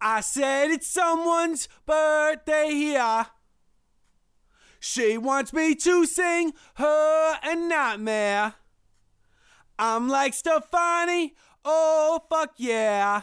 I said it's someone's birthday here. She wants me to sing her a nightmare. I'm like Stefani, oh fuck yeah.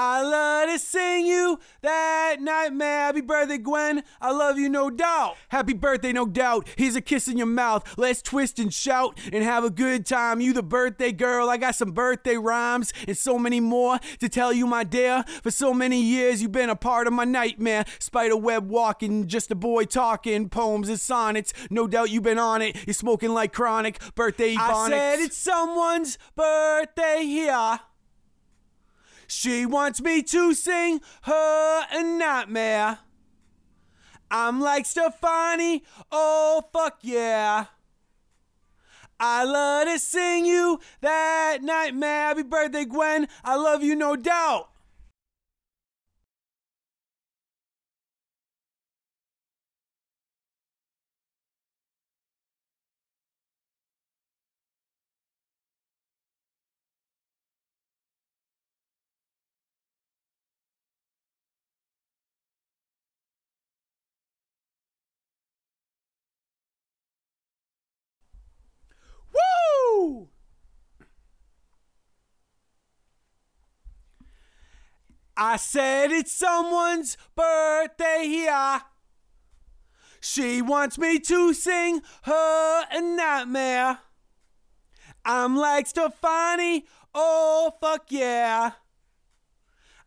I love to sing you that nightmare. Happy birthday, Gwen. I love you, no doubt. Happy birthday, no doubt. Here's a kiss in your mouth. Let's twist and shout and have a good time. You, the birthday girl. I got some birthday rhymes and so many more to tell you, my dear. For so many years, you've been a part of my nightmare. Spider web walking, just a boy talking, poems and sonnets. No doubt you've been on it. You're smoking like chronic. Birthday I said it's someone's birthday here. She wants me to sing her a nightmare. I'm like Stefani, oh fuck yeah. I love to sing you that nightmare. Happy birthday, Gwen. I love you, no doubt. I said it's someone's birthday here. She wants me to sing her a nightmare. I'm like Stefani, oh fuck yeah.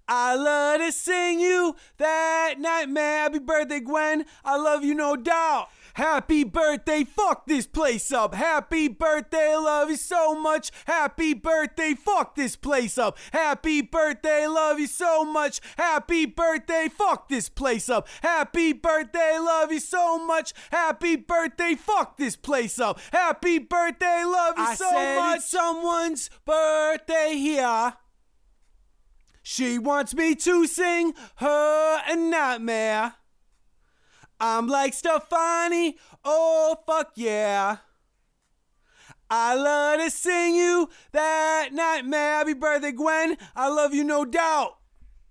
I love to sing you that nightmare. Happy birthday, Gwen. I love you, no doubt. Happy birthday, fuck this place up. Happy birthday, love you so much. Happy birthday, fuck this place up. Happy birthday, love you so much. Happy birthday, fuck this place up. Happy birthday, love you so much. Happy birthday, fuck this place up. Happy birthday, love you I so said much. it's someone's birthday here. She wants me to sing her a nightmare. I'm like Stefani, oh fuck yeah. I love to sing you that nightmare. Happy birthday, Gwen. I love you, no doubt.